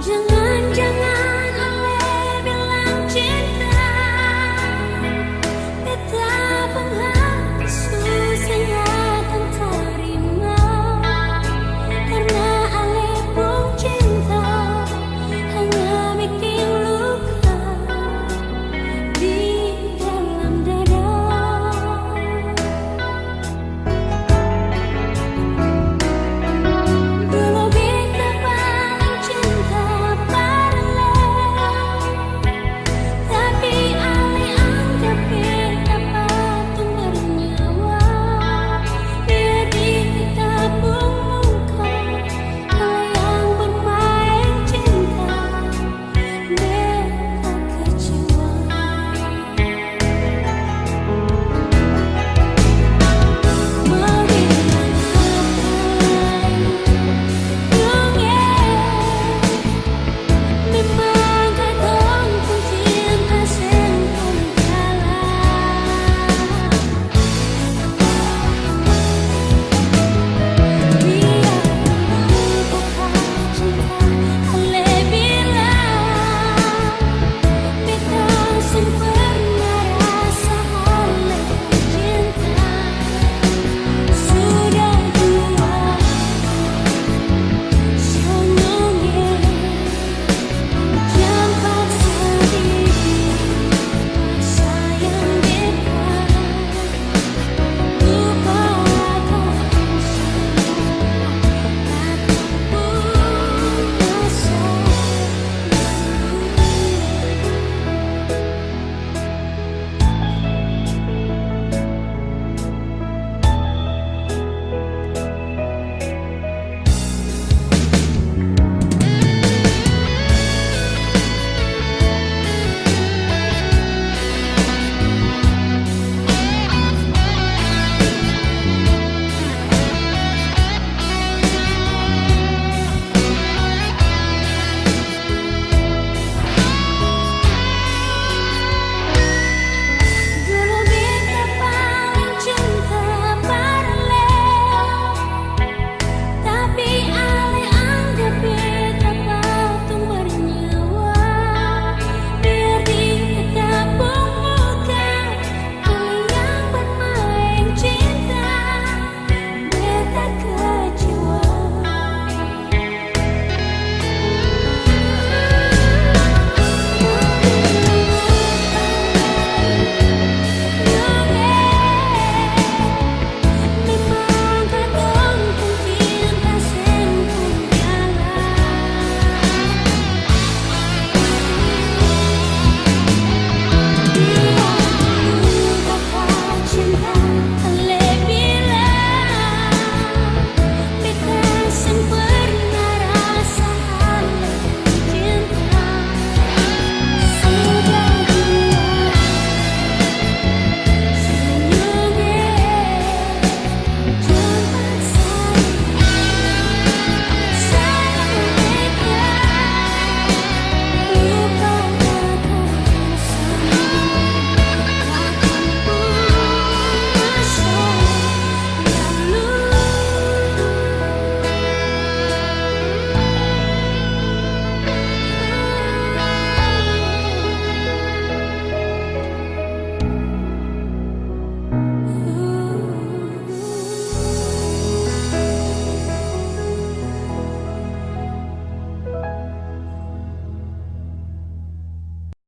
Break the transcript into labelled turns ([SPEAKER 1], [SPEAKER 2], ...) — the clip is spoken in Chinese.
[SPEAKER 1] 人路